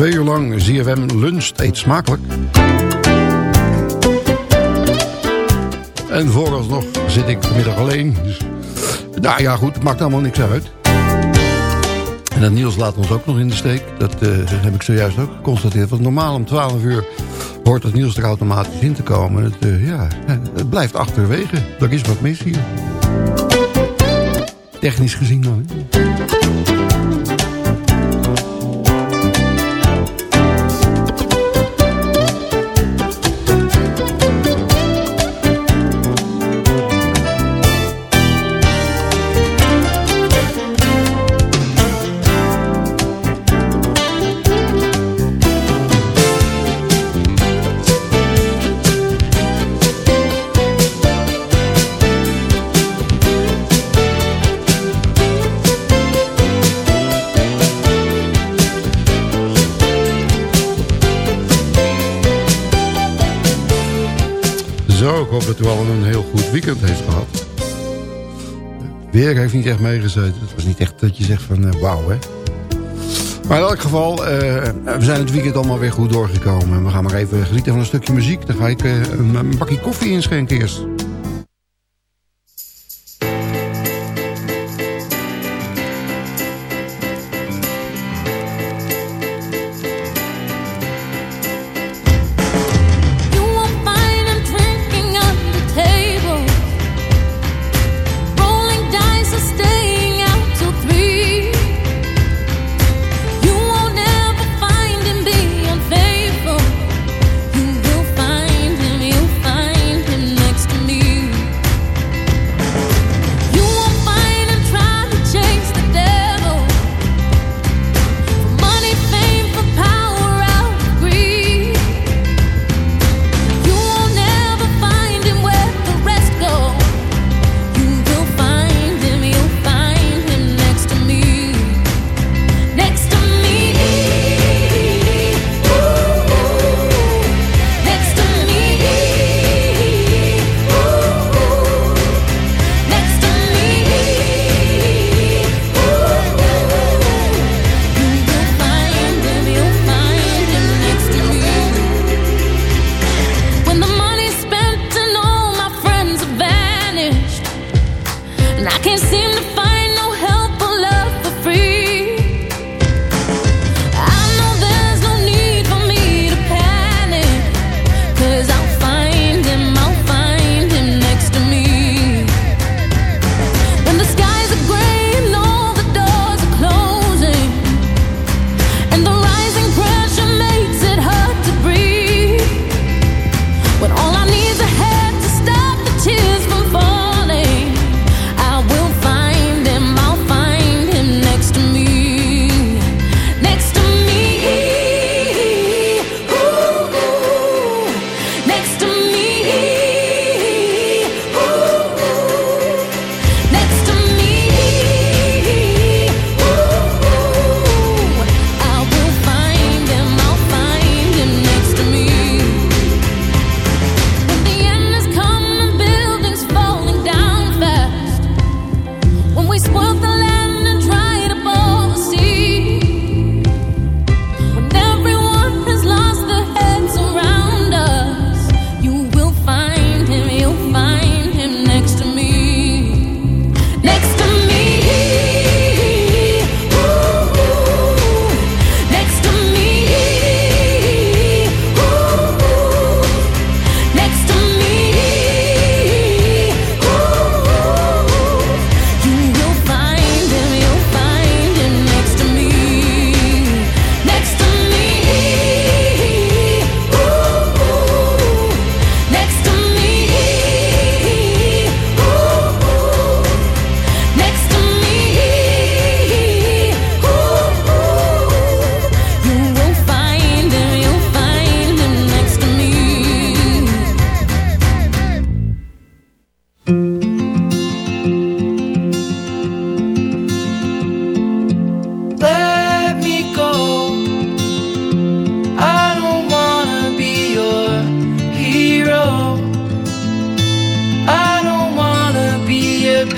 Twee uur lang ZFM luncht. Eet smakelijk. En vooralsnog zit ik vanmiddag alleen. Dus, nou ja, goed, maakt allemaal niks uit. En dat Niels laat ons ook nog in de steek. Dat uh, heb ik zojuist ook geconstateerd. Want normaal om 12 uur hoort dat Niels er automatisch in te komen. Het, uh, ja, het blijft achterwege. Er is wat mis hier. Technisch gezien dan. Al een heel goed weekend heeft gehad. Weer heeft niet echt meegezeten. Het was niet echt dat je zegt van uh, wauw hè. Maar in elk geval, uh, we zijn het weekend allemaal weer goed doorgekomen. En we gaan maar even genieten van een stukje muziek. Dan ga ik uh, een, een bakje koffie inschenken eerst.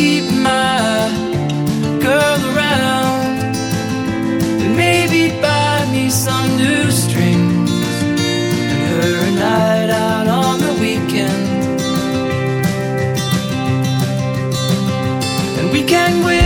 Keep my girl around. And maybe buy me some new strings and her a night out on the weekend. And we can whisper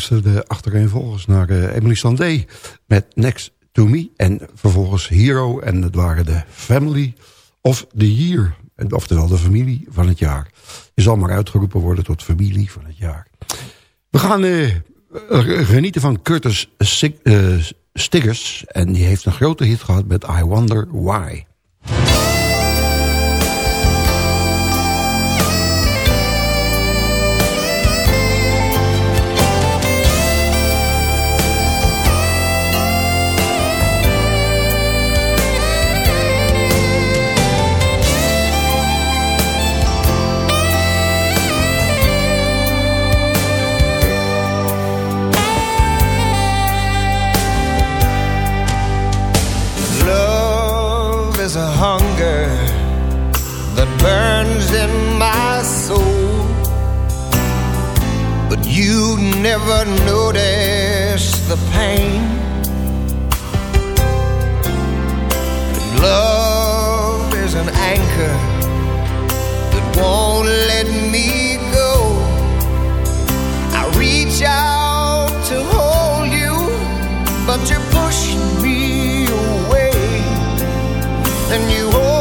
luisterde achtereenvolgens naar eh, Emily Sandé met Next to Me. En vervolgens Hero. En het waren de Family of the Year. Oftewel de familie van het jaar. Je zal maar uitgeroepen worden tot familie van het jaar. We gaan eh, genieten van Curtis eh, Stiggers. En die heeft een grote hit gehad met I Wonder Why. Is a hunger that burns in my soul. But you never notice the pain. And love is an anchor that won't let me go. I reach out to hold you, but you push me. And you always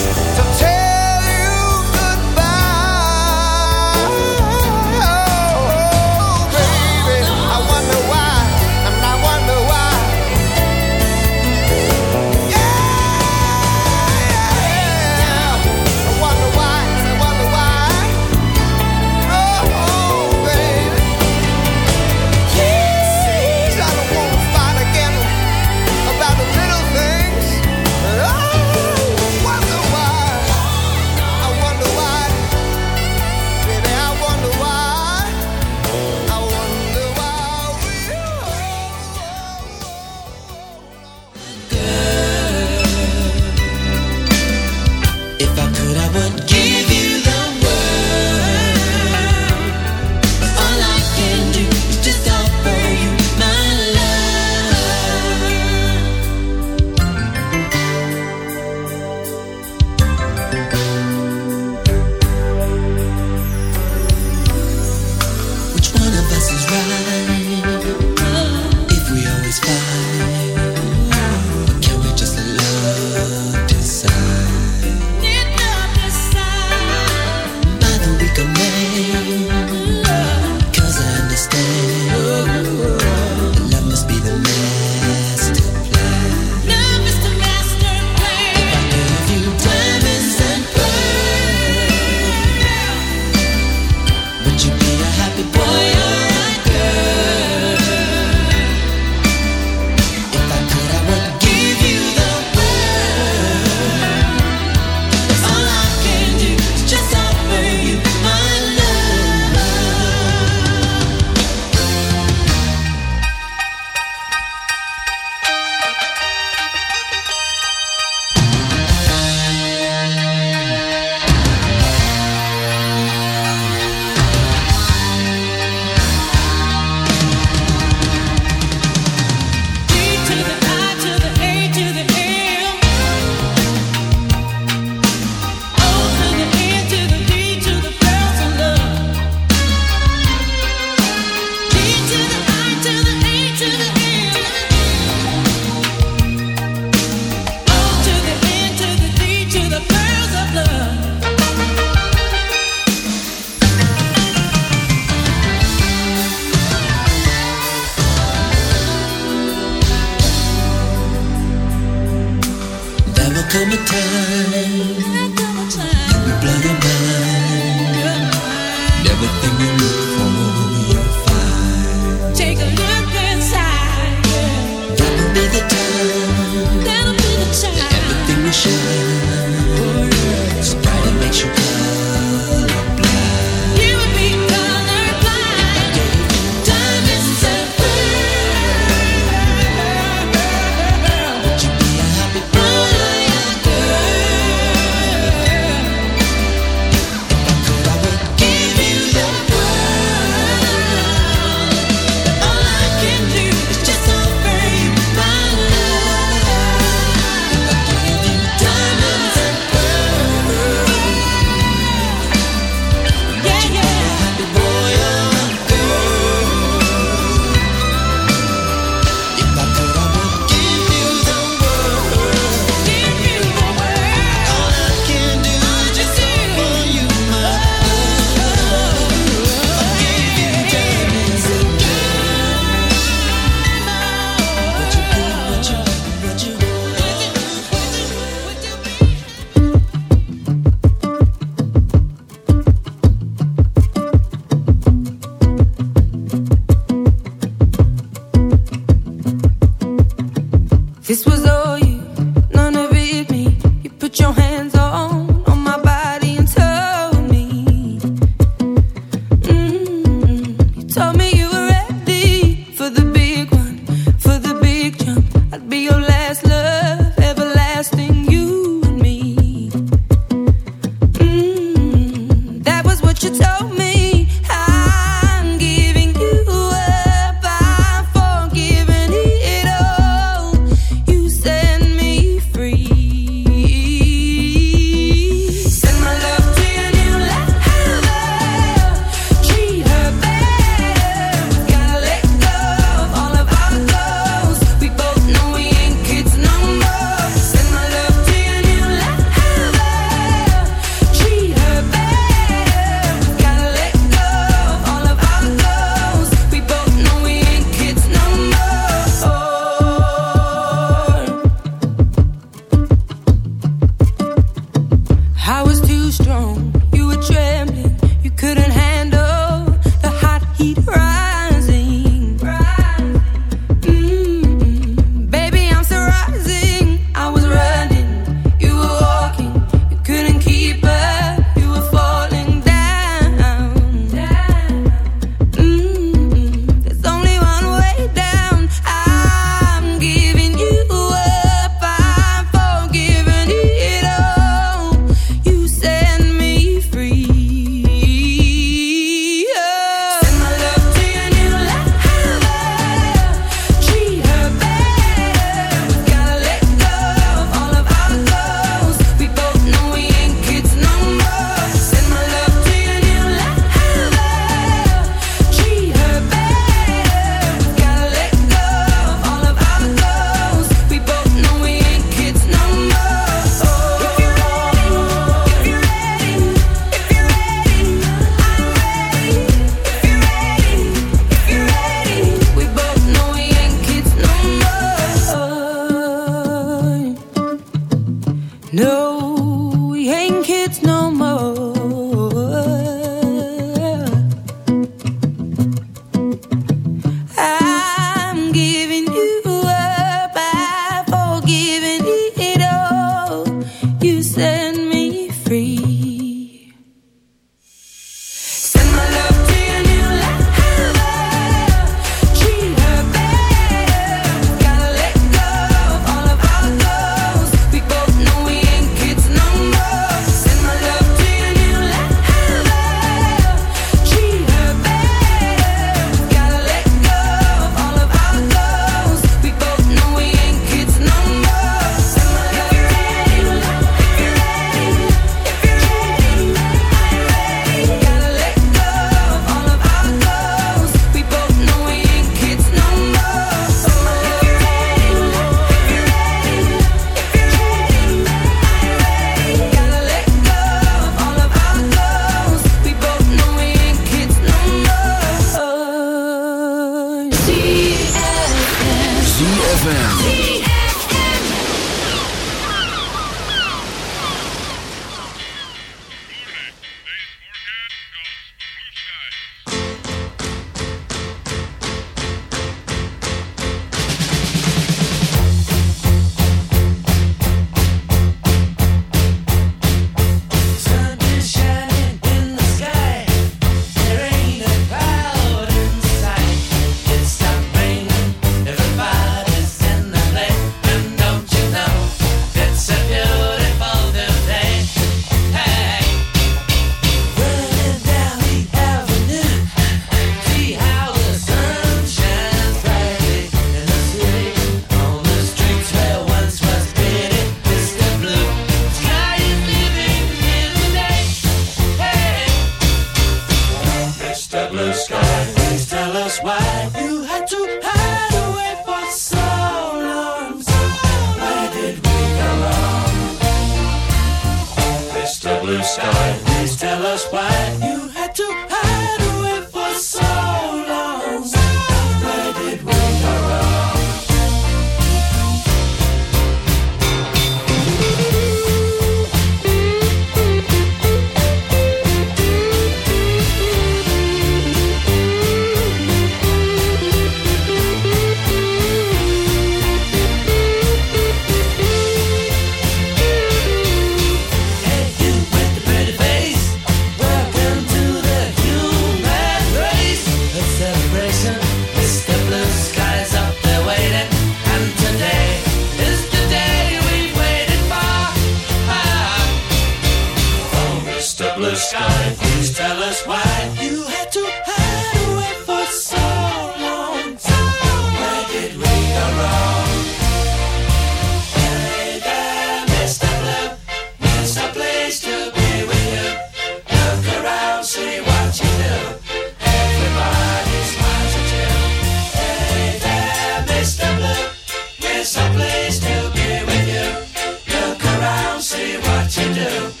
To do.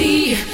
Eleven,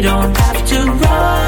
don't have to run.